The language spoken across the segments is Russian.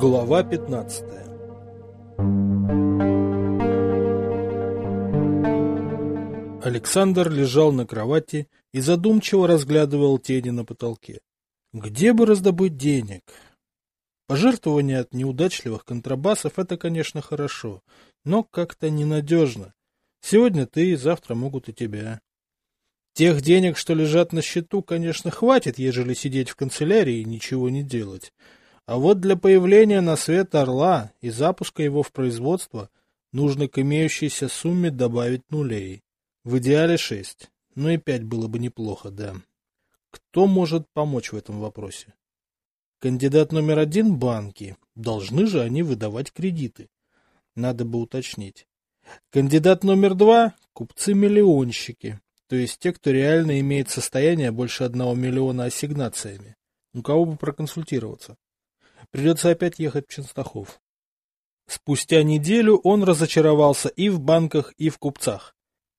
Глава 15 Александр лежал на кровати и задумчиво разглядывал тени на потолке. Где бы раздобыть денег? Пожертвование от неудачливых контрабасов – это, конечно, хорошо, но как-то ненадежно. Сегодня ты, завтра могут и тебя. Тех денег, что лежат на счету, конечно, хватит, ежели сидеть в канцелярии и ничего не делать. А вот для появления на свет орла и запуска его в производство нужно к имеющейся сумме добавить нулей. В идеале шесть. Ну и пять было бы неплохо, да. Кто может помочь в этом вопросе? Кандидат номер один – банки. Должны же они выдавать кредиты. Надо бы уточнить. Кандидат номер два – купцы-миллионщики. То есть те, кто реально имеет состояние больше одного миллиона ассигнациями. У кого бы проконсультироваться? Придется опять ехать в Ченстахов. Спустя неделю он разочаровался и в банках, и в купцах.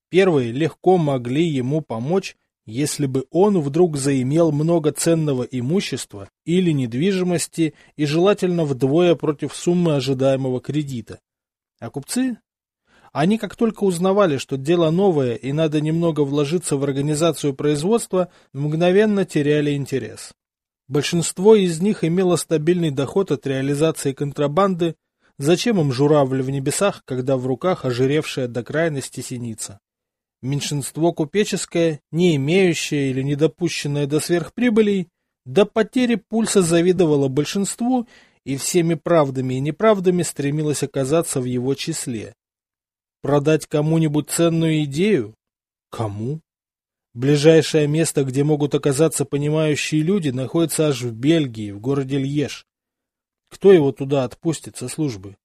Первые легко могли ему помочь, если бы он вдруг заимел много ценного имущества или недвижимости и желательно вдвое против суммы ожидаемого кредита. А купцы? Они как только узнавали, что дело новое и надо немного вложиться в организацию производства, мгновенно теряли интерес. Большинство из них имело стабильный доход от реализации контрабанды, зачем им журавль в небесах, когда в руках ожиревшая до крайности синица. Меньшинство купеческое, не имеющее или недопущенное до сверхприбылей, до потери пульса завидовало большинству и всеми правдами и неправдами стремилось оказаться в его числе. Продать кому-нибудь ценную идею? Кому? Ближайшее место, где могут оказаться понимающие люди, находится аж в Бельгии, в городе Льеж. Кто его туда отпустит со службы?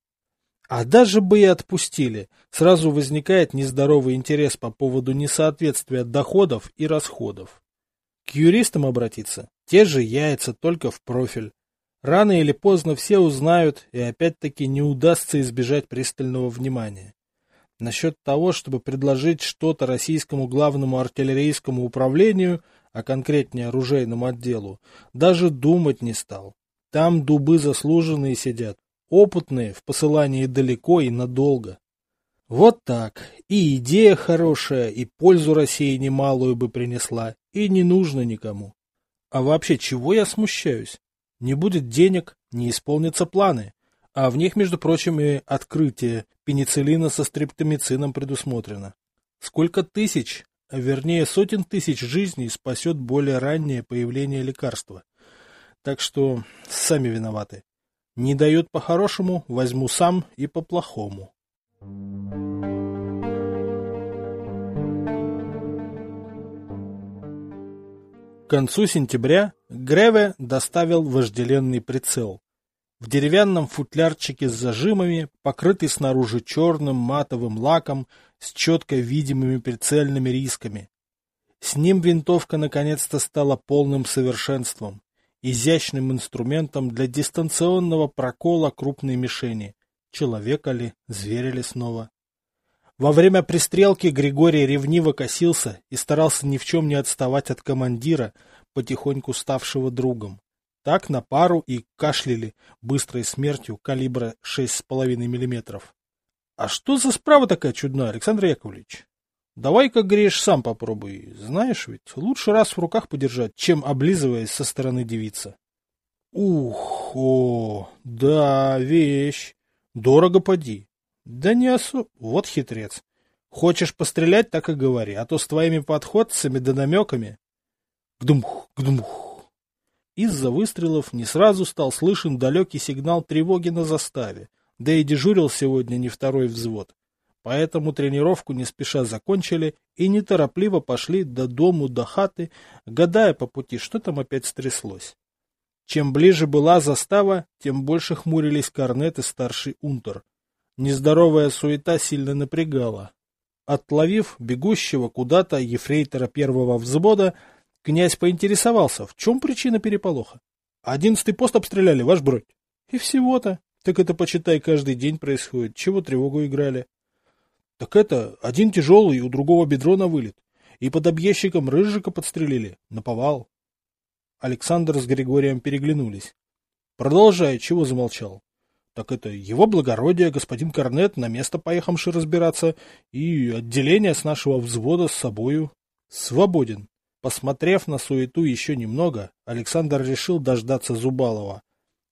А даже бы и отпустили, сразу возникает нездоровый интерес по поводу несоответствия доходов и расходов. К юристам обратиться? Те же яйца, только в профиль. Рано или поздно все узнают, и опять-таки не удастся избежать пристального внимания. Насчет того, чтобы предложить что-то российскому главному артиллерийскому управлению, а конкретнее оружейному отделу, даже думать не стал. Там дубы заслуженные сидят, опытные в посылании далеко и надолго. Вот так. И идея хорошая, и пользу России немалую бы принесла, и не нужно никому. А вообще, чего я смущаюсь? Не будет денег, не исполнятся планы. А в них, между прочим, и открытие пенициллина со стрептомицином предусмотрено. Сколько тысяч, а вернее сотен тысяч жизней спасет более раннее появление лекарства. Так что сами виноваты. Не дают по-хорошему, возьму сам и по-плохому. К концу сентября Греве доставил вожделенный прицел. В деревянном футлярчике с зажимами, покрытый снаружи черным матовым лаком, с четко видимыми прицельными рисками. С ним винтовка наконец-то стала полным совершенством, изящным инструментом для дистанционного прокола крупной мишени, человека ли, зверя ли снова. Во время пристрелки Григорий ревниво косился и старался ни в чем не отставать от командира, потихоньку ставшего другом. Так на пару и кашляли быстрой смертью калибра 6,5 мм. А что за справа такая чудная, Александр Яковлевич? Давай-ка, Гриш, сам попробуй. Знаешь ведь, лучше раз в руках подержать, чем облизываясь со стороны девица. Ух, о, да, вещь. Дорого поди. Да не особо. Вот хитрец. Хочешь пострелять, так и говори, а то с твоими подходцами да намеками. Гдумх, гдумх. Из-за выстрелов не сразу стал слышен далекий сигнал тревоги на заставе, да и дежурил сегодня не второй взвод. Поэтому тренировку не спеша закончили и неторопливо пошли до дому, до хаты, гадая по пути, что там опять стряслось. Чем ближе была застава, тем больше хмурились корнет и старший унтер. Нездоровая суета сильно напрягала. Отловив бегущего куда-то ефрейтора первого взвода, Князь поинтересовался, в чем причина переполоха. Одиннадцатый пост обстреляли, ваш бродь. И всего-то. Так это, почитай, каждый день происходит. Чего тревогу играли? Так это, один тяжелый, у другого бедро на вылет. И под объездчиком Рыжика подстрелили. Наповал. Александр с Григорием переглянулись. Продолжай, чего замолчал? Так это его благородие, господин Корнет, на место поехавший разбираться, и отделение с нашего взвода с собою. Свободен. Посмотрев на суету еще немного, Александр решил дождаться Зубалова.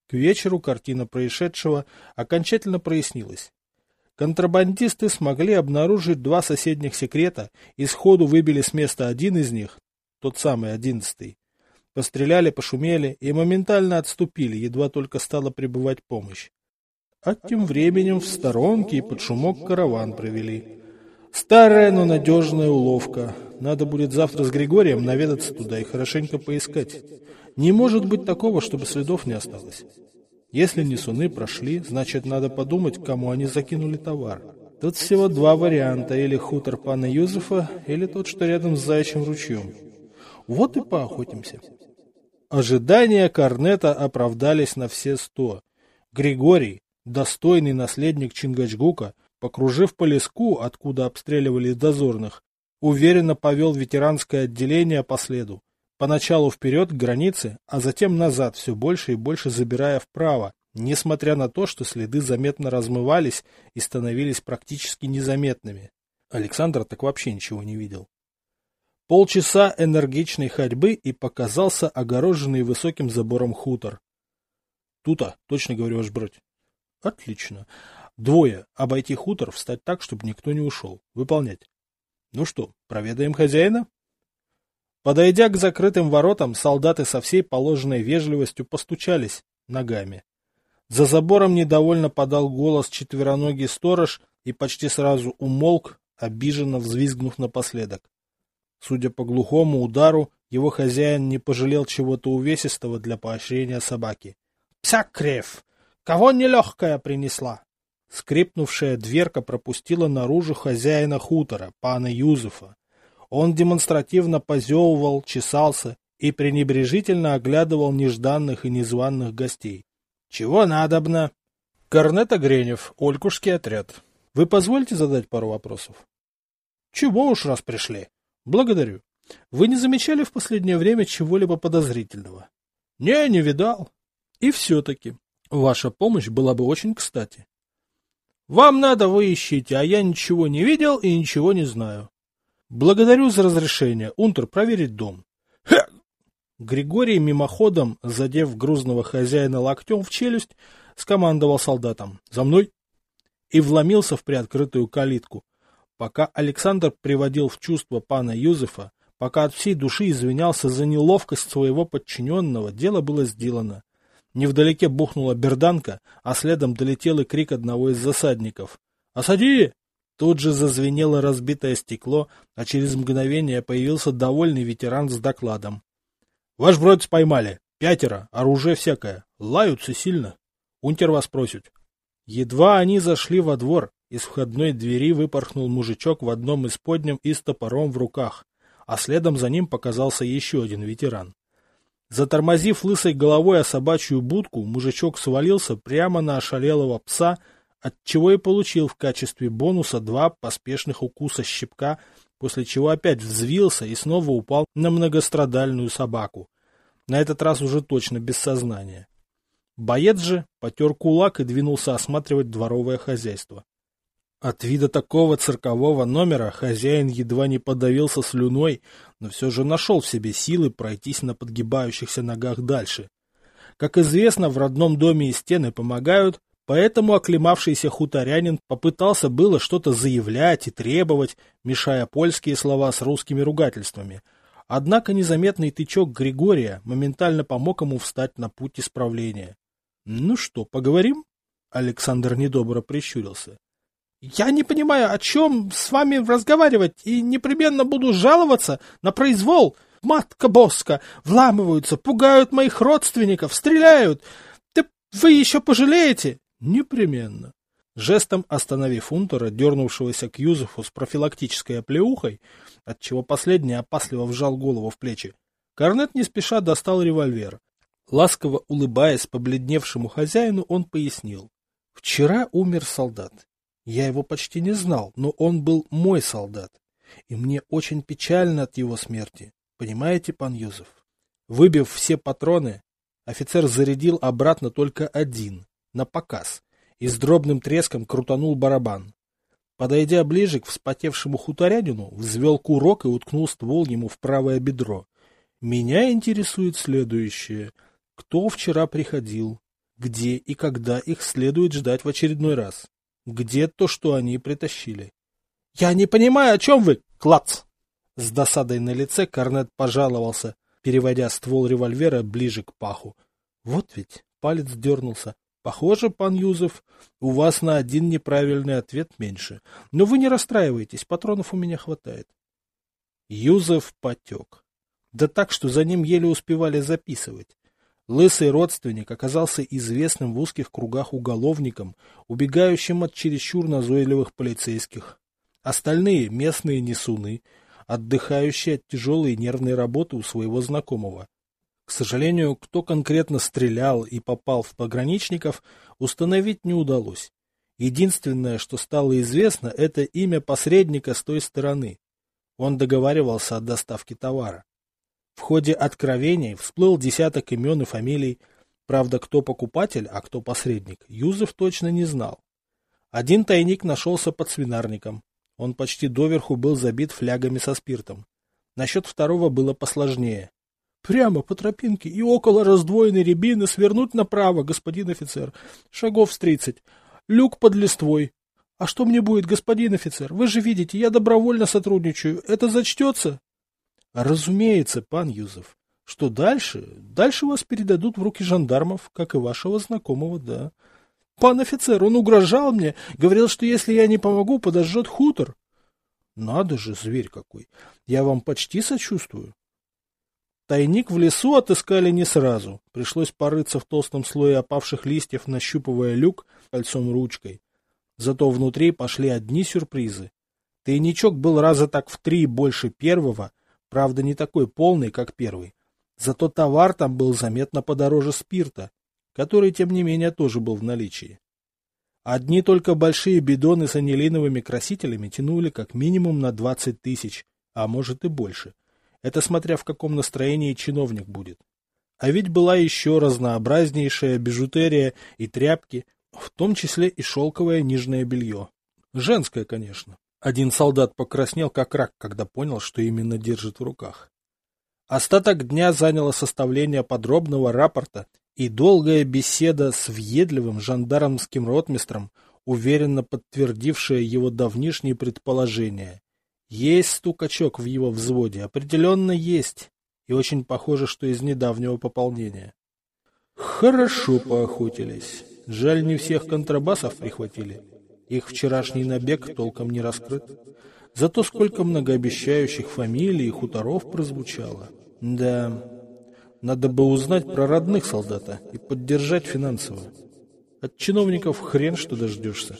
К вечеру картина происшедшего окончательно прояснилась. Контрабандисты смогли обнаружить два соседних секрета и сходу выбили с места один из них, тот самый одиннадцатый. Постреляли, пошумели и моментально отступили, едва только стала прибывать помощь. А тем временем в сторонке и под шумок караван провели. Старая, но надежная уловка. Надо будет завтра с Григорием наведаться туда и хорошенько поискать. Не может быть такого, чтобы следов не осталось. Если несуны прошли, значит, надо подумать, кому они закинули товар. Тут всего два варианта, или хутор пана Юзефа, или тот, что рядом с Заячьим ручьем. Вот и поохотимся. Ожидания Корнета оправдались на все сто. Григорий, достойный наследник Чингачгука, покружив по леску, откуда обстреливали дозорных, уверенно повел ветеранское отделение по следу. Поначалу вперед к границе, а затем назад, все больше и больше забирая вправо, несмотря на то, что следы заметно размывались и становились практически незаметными. Александр так вообще ничего не видел. Полчаса энергичной ходьбы и показался огороженный высоким забором хутор. Тута, точно говорю, ваш бродь. Отлично. Двое. Обойти хутор, встать так, чтобы никто не ушел. Выполнять. Ну что, проведаем хозяина? Подойдя к закрытым воротам, солдаты со всей положенной вежливостью постучались ногами. За забором недовольно подал голос четвероногий сторож и почти сразу умолк, обиженно взвизгнув напоследок. Судя по глухому удару, его хозяин не пожалел чего-то увесистого для поощрения собаки. «Пся крев! Кого нелегкая принесла?» Скрипнувшая дверка пропустила наружу хозяина хутора, пана Юзефа. Он демонстративно позевывал, чесался и пренебрежительно оглядывал нежданных и незваных гостей. «Чего надобно?» «Корнет Огренев, Олькушский отряд. Вы позволите задать пару вопросов?» «Чего уж раз пришли?» Благодарю. Вы не замечали в последнее время чего-либо подозрительного? Не, не видал. И все-таки ваша помощь была бы очень кстати. Вам надо, вы ищите, а я ничего не видел и ничего не знаю. Благодарю за разрешение, Унтер, проверить дом. Ха! Григорий мимоходом, задев грузного хозяина локтем в челюсть, скомандовал солдатам «За мной!» и вломился в приоткрытую калитку, Пока Александр приводил в чувство пана Юзефа, пока от всей души извинялся за неловкость своего подчиненного, дело было сделано. Невдалеке бухнула берданка, а следом долетел и крик одного из засадников. «Осади!» Тут же зазвенело разбитое стекло, а через мгновение появился довольный ветеран с докладом. «Ваш бродь поймали. Пятеро, оружие всякое. Лаются сильно. Унтер вас просит». Едва они зашли во двор, из входной двери выпорхнул мужичок в одном из подням и с топором в руках, а следом за ним показался еще один ветеран. Затормозив лысой головой о собачью будку, мужичок свалился прямо на ошалелого пса, отчего и получил в качестве бонуса два поспешных укуса щипка, после чего опять взвился и снова упал на многострадальную собаку. На этот раз уже точно без сознания. Боец же потер кулак и двинулся осматривать дворовое хозяйство. От вида такого циркового номера хозяин едва не подавился слюной, но все же нашел в себе силы пройтись на подгибающихся ногах дальше. Как известно, в родном доме и стены помогают, поэтому оклемавшийся хуторянин попытался было что-то заявлять и требовать, мешая польские слова с русскими ругательствами. Однако незаметный тычок Григория моментально помог ему встать на путь исправления. — Ну что, поговорим? Александр недобро прищурился. Я не понимаю, о чем с вами разговаривать, и непременно буду жаловаться на произвол. Матка Боска, вламываются, пугают моих родственников, стреляют. Да вы еще пожалеете? Непременно. Жестом остановив Унтера, дернувшегося к Юзефу с профилактической оплеухой, отчего последний опасливо вжал голову в плечи, Корнет не спеша достал револьвер. Ласково улыбаясь побледневшему хозяину, он пояснил. Вчера умер солдат. Я его почти не знал, но он был мой солдат. И мне очень печально от его смерти. Понимаете, пан Юзеф? Выбив все патроны, Офицер зарядил обратно только один, на показ, и с дробным треском крутанул барабан. Подойдя ближе к вспотевшему хуторянину, взвел курок и уткнул ствол ему в правое бедро. Меня интересует следующее. Кто вчера приходил? Где и когда их следует ждать в очередной раз? Где то, что они притащили? — Я не понимаю, о чем вы, клац! С досадой на лице Корнет пожаловался, переводя ствол револьвера ближе к паху. Вот ведь палец дернулся. Похоже, пан Юзеф, у вас на один неправильный ответ меньше. Но вы не расстраивайтесь, патронов у меня хватает. Юзеф потек. Да так, что за ним еле успевали записывать. Лысый родственник оказался известным в узких кругах уголовником, убегающим от чересчур назойливых полицейских. Остальные — местные несуны, отдыхающие от тяжелой нервной работы у своего знакомого. К сожалению, кто конкретно стрелял и попал в пограничников, установить не удалось. Единственное, что стало известно, это имя посредника с той стороны. Он договаривался о доставке товара. В ходе откровений всплыл десяток имен и фамилий. Правда, кто покупатель, а кто посредник, Юзеф точно не знал. Один тайник нашелся под свинарником. Он почти доверху был забит флягами со спиртом. Насчет второго было посложнее. Прямо по тропинке и около раздвоенной рябины свернуть направо, господин офицер. Шагов с тридцать. Люк под листвой. А что мне будет, господин офицер? Вы же видите, я добровольно сотрудничаю. Это зачтется? Разумеется, пан Юзеф. Что дальше? Дальше вас передадут в руки жандармов, как и вашего знакомого, да. Пан офицер, он угрожал мне, говорил, что если я не помогу, подожжет хутор. Надо же, зверь какой. Я вам почти сочувствую. Тайник в лесу отыскали не сразу. Пришлось порыться в толстом слое опавших листьев, нащупывая люк кольцом ручкой. Зато внутри пошли одни сюрпризы. Тайничок был раза так в три больше первого, правда не такой полный, как первый. Зато товар там был заметно подороже спирта, который, тем не менее, тоже был в наличии. Одни только большие бидоны с анилиновыми красителями тянули как минимум на 20 тысяч, а может и больше. Это смотря в каком настроении чиновник будет. А ведь была еще разнообразнейшая бижутерия и тряпки, в том числе и шелковое нижнее белье. Женское, конечно. Один солдат покраснел как рак, когда понял, что именно держит в руках. Остаток дня заняло составление подробного рапорта и долгая беседа с въедливым жандармским ротмистром, уверенно подтвердившая его давнишние предположения. Есть стукачок в его взводе, определенно есть, и очень похоже, что из недавнего пополнения. Хорошо поохотились. Жаль, не всех контрабасов прихватили. Их вчерашний набег толком не раскрыт. Зато сколько многообещающих фамилий и хуторов прозвучало. Да, надо бы узнать про родных солдата и поддержать финансово. От чиновников хрен что дождешься.